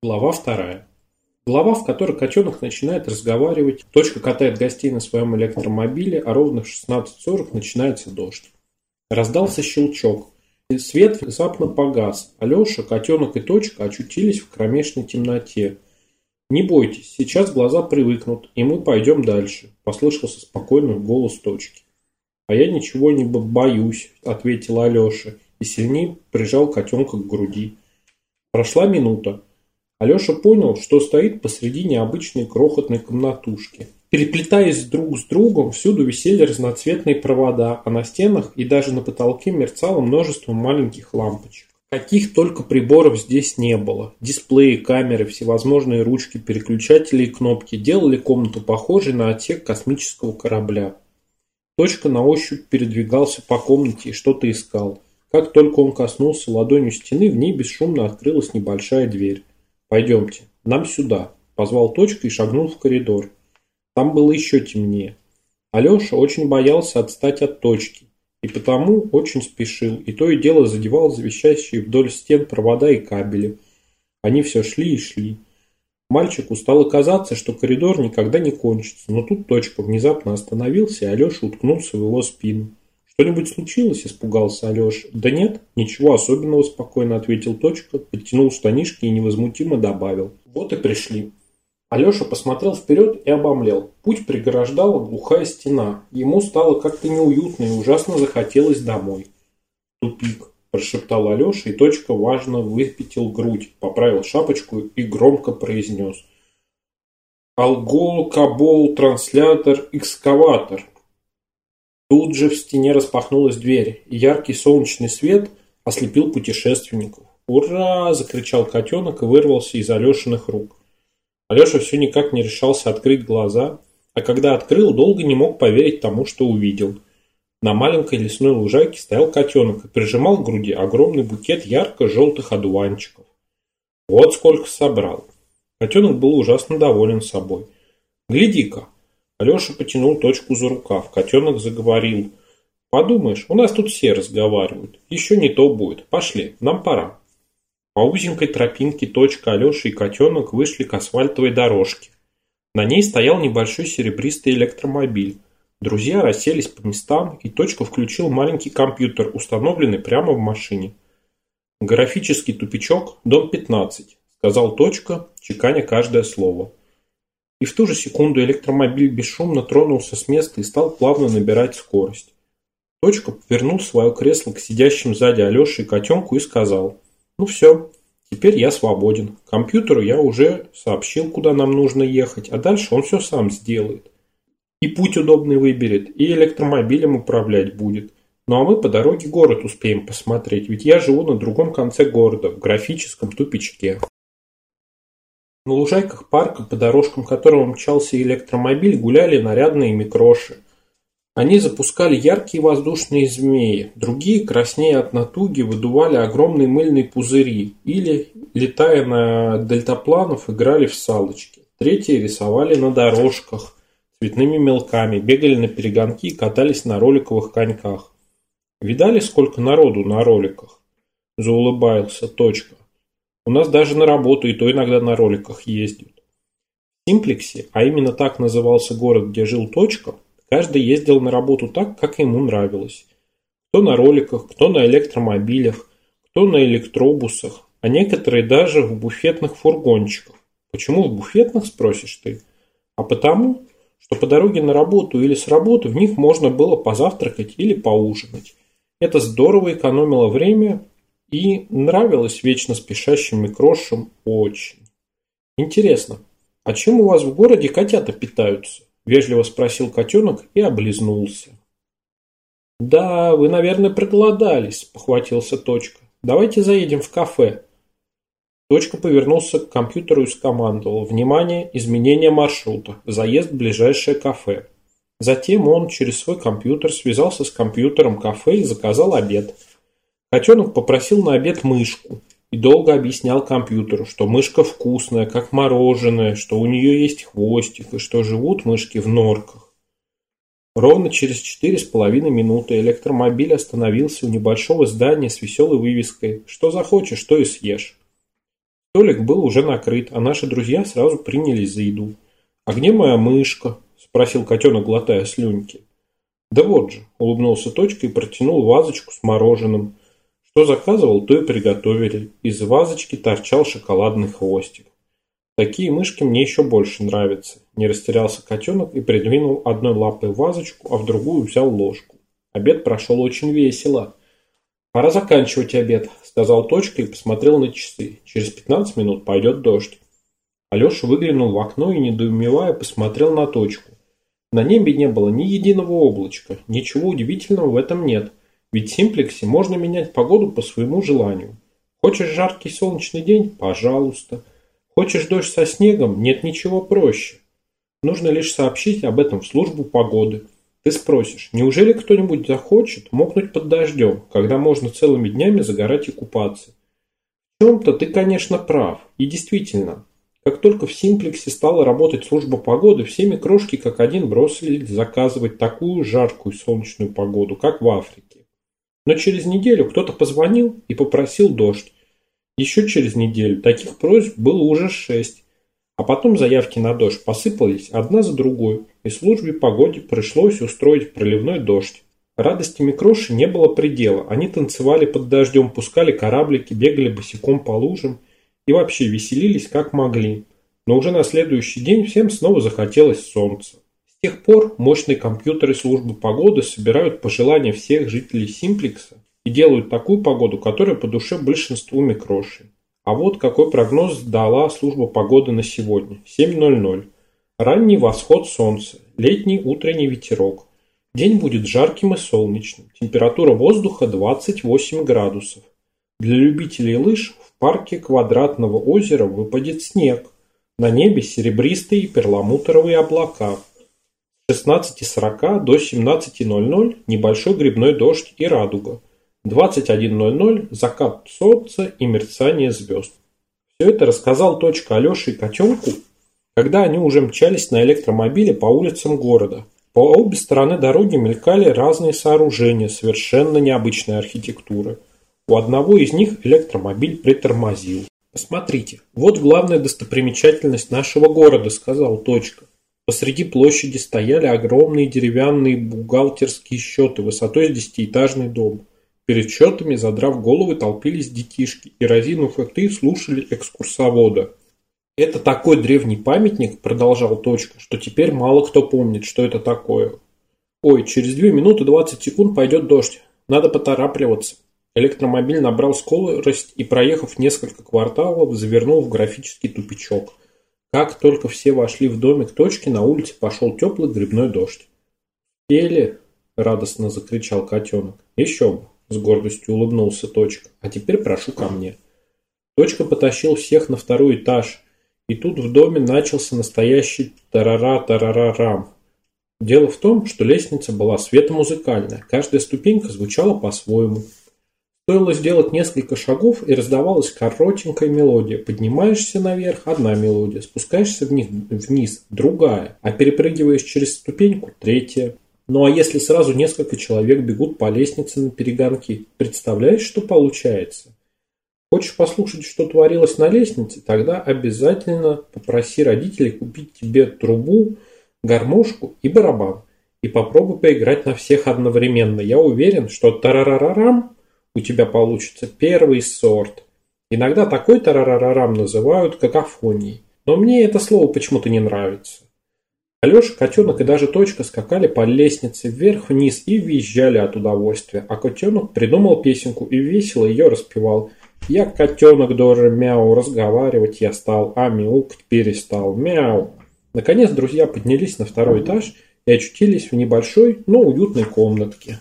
Глава вторая. Глава, в которой котенок начинает разговаривать, точка катает гостей на своем электромобиле, а ровно в 16.40 начинается дождь. Раздался щелчок. и Свет внезапно погас. Алеша, котенок и точка очутились в кромешной темноте. «Не бойтесь, сейчас глаза привыкнут, и мы пойдем дальше», – послышался спокойный голос точки. «А я ничего не боюсь», – ответил Алеша и сильнее прижал котенка к груди. Прошла минута. Алеша понял, что стоит посреди необычной крохотной комнатушки. Переплетаясь друг с другом, всюду висели разноцветные провода, а на стенах и даже на потолке мерцало множество маленьких лампочек. Каких только приборов здесь не было. Дисплеи, камеры, всевозможные ручки, переключатели и кнопки делали комнату похожей на отсек космического корабля. Точка на ощупь передвигался по комнате и что-то искал. Как только он коснулся ладонью стены, в ней бесшумно открылась небольшая дверь. «Пойдемте, нам сюда», – позвал Точка и шагнул в коридор. Там было еще темнее. Алеша очень боялся отстать от Точки, и потому очень спешил, и то и дело задевал завещающие вдоль стен провода и кабели. Они все шли и шли. Мальчику стало казаться, что коридор никогда не кончится, но тут точка внезапно остановился, и Алеша уткнулся в его спину. «Что-нибудь случилось?» – испугался Алеша. «Да нет, ничего особенного», – спокойно ответил точка, подтянул штанишки и невозмутимо добавил. «Вот и пришли». Алеша посмотрел вперед и обомлел. Путь преграждала глухая стена. Ему стало как-то неуютно и ужасно захотелось домой. «Тупик», прошептал Алеша и точка важно выпятил грудь, поправил шапочку и громко произнес. Алгол, Кабол, транслятор, экскаватор. Тут же в стене распахнулась дверь, и яркий солнечный свет ослепил путешественников. «Ура!» – закричал котенок и вырвался из Алешиных рук. Алеша все никак не решался открыть глаза, а когда открыл, долго не мог поверить тому, что увидел – на маленькой лесной лужайке стоял котенок и прижимал к груди огромный букет ярко-желтых одуванчиков. Вот сколько собрал. Котенок был ужасно доволен собой. «Гляди-ка!» Алеша потянул точку за рукав. Котенок заговорил. «Подумаешь, у нас тут все разговаривают. Еще не то будет. Пошли, нам пора». По узенькой тропинке точка Алеша и котенок вышли к асфальтовой дорожке. На ней стоял небольшой серебристый электромобиль. Друзья расселись по местам, и Точка включил маленький компьютер, установленный прямо в машине. «Графический тупичок, дом 15», – сказал Точка, чеканя каждое слово. И в ту же секунду электромобиль бесшумно тронулся с места и стал плавно набирать скорость. Точка повернул свое кресло к сидящим сзади Алёше и котенку и сказал, «Ну все, теперь я свободен. Компьютеру я уже сообщил, куда нам нужно ехать, а дальше он все сам сделает». И путь удобный выберет, и электромобилем управлять будет. Ну а мы по дороге город успеем посмотреть, ведь я живу на другом конце города, в графическом тупичке. На лужайках парка, по дорожкам которого мчался электромобиль, гуляли нарядные микроши. Они запускали яркие воздушные змеи, другие, краснее от натуги, выдували огромные мыльные пузыри или, летая на дельтапланов, играли в салочки. Третьи рисовали на дорожках, цветными мелками, бегали на перегонки и катались на роликовых коньках. Видали, сколько народу на роликах? Заулыбался точка. У нас даже на работу и то иногда на роликах ездят. В Симплексе, а именно так назывался город, где жил точка, каждый ездил на работу так, как ему нравилось. Кто на роликах, кто на электромобилях, кто на электробусах, а некоторые даже в буфетных фургончиках. Почему в буфетных, спросишь ты? А потому, что по дороге на работу или с работы в них можно было позавтракать или поужинать. Это здорово экономило время и нравилось вечно спешащим микрошам очень. Интересно, а чем у вас в городе котята питаются? Вежливо спросил котенок и облизнулся. Да, вы, наверное, проголодались, похватился Точка. Давайте заедем в кафе. Точка повернулся к компьютеру и скомандовал «Внимание! Изменение маршрута. Заезд в ближайшее кафе». Затем он через свой компьютер связался с компьютером кафе и заказал обед. Котенок попросил на обед мышку и долго объяснял компьютеру, что мышка вкусная, как мороженое, что у нее есть хвостик и что живут мышки в норках. Ровно через четыре с половиной минуты электромобиль остановился у небольшого здания с веселой вывеской «Что захочешь, то и съешь». Столик был уже накрыт, а наши друзья сразу принялись за еду. «А где моя мышка?» – спросил котенок, глотая слюнки. «Да вот же», – улыбнулся Точка и протянул вазочку с мороженым. Что заказывал, то и приготовили. Из вазочки торчал шоколадный хвостик. Такие мышки мне еще больше нравятся. Не растерялся котенок и придвинул одной лапой вазочку, а в другую взял ложку. Обед прошел очень весело. «Пора заканчивать обед», – сказал Точка и посмотрел на часы. «Через пятнадцать минут пойдет дождь». Алеша выглянул в окно и, недоумевая, посмотрел на Точку. На небе не было ни единого облачка. Ничего удивительного в этом нет. Ведь в симплексе можно менять погоду по своему желанию. Хочешь жаркий солнечный день? Пожалуйста. Хочешь дождь со снегом? Нет ничего проще. Нужно лишь сообщить об этом в службу погоды. Ты спросишь, неужели кто-нибудь захочет мокнуть под дождем, когда можно целыми днями загорать и купаться? В чем-то ты, конечно, прав. И действительно, как только в Симплексе стала работать служба погоды, все микрошки как один бросились заказывать такую жаркую солнечную погоду, как в Африке. Но через неделю кто-то позвонил и попросил дождь. Еще через неделю таких просьб было уже шесть. А потом заявки на дождь посыпались одна за другой, и службе погоде пришлось устроить проливной дождь. Радости микроши не было предела. Они танцевали под дождем, пускали кораблики, бегали босиком по лужам и вообще веселились как могли. Но уже на следующий день всем снова захотелось солнца. С тех пор мощные компьютеры службы погоды собирают пожелания всех жителей Симплекса и делают такую погоду, которая по душе большинству микрошей. А вот какой прогноз дала служба погоды на сегодня. 7.00. Ранний восход солнца, летний утренний ветерок. День будет жарким и солнечным. Температура воздуха 28 градусов. Для любителей лыж в парке Квадратного озера выпадет снег. На небе серебристые перламутровые облака. 16.40 до 17.00 небольшой грибной дождь и радуга. 21.00 закат солнца и мерцание звезд. Все это рассказал точка Алёше и котенку, когда они уже мчались на электромобиле по улицам города. По обе стороны дороги мелькали разные сооружения совершенно необычной архитектуры. У одного из них электромобиль притормозил. «Посмотрите, вот главная достопримечательность нашего города», – сказал Точка. Посреди площади стояли огромные деревянные бухгалтерские счеты высотой с десятиэтажный дом. Перед счетами, задрав головы, толпились детишки и, разинув рты, слушали экскурсовода. «Это такой древний памятник», – продолжал Точка, – «что теперь мало кто помнит, что это такое. Ой, через две минуты двадцать секунд пойдет дождь. Надо поторапливаться». Электромобиль набрал скорость и, проехав несколько кварталов, завернул в графический тупичок – как только все вошли в домик точки, на улице пошел теплый грибной дождь. «Пели!» – радостно закричал котенок. «Еще бы!» – с гордостью улыбнулся Точка. «А теперь прошу ко мне». Точка потащил всех на второй этаж, и тут в доме начался настоящий тарара-тарара-рам. Дело в том, что лестница была светомузыкальная, каждая ступенька звучала по-своему – Стоило сделать несколько шагов, и раздавалась коротенькая мелодия. Поднимаешься наверх – одна мелодия, спускаешься вниз, вниз – другая, а перепрыгиваешь через ступеньку – третья. Ну а если сразу несколько человек бегут по лестнице на перегонки, представляешь, что получается? Хочешь послушать, что творилось на лестнице? Тогда обязательно попроси родителей купить тебе трубу, гармошку и барабан. И попробуй поиграть на всех одновременно. Я уверен, что тарарарарам у тебя получится первый сорт. Иногда такой тарарарарам называют какофонией. Но мне это слово почему-то не нравится. Алеша, котенок и даже точка скакали по лестнице вверх-вниз и визжали от удовольствия, а котенок придумал песенку и весело ее распевал. Я котенок тоже мяу, разговаривать я стал, а мяукать перестал, мяу. Наконец друзья поднялись на второй этаж и очутились в небольшой, но уютной комнатке.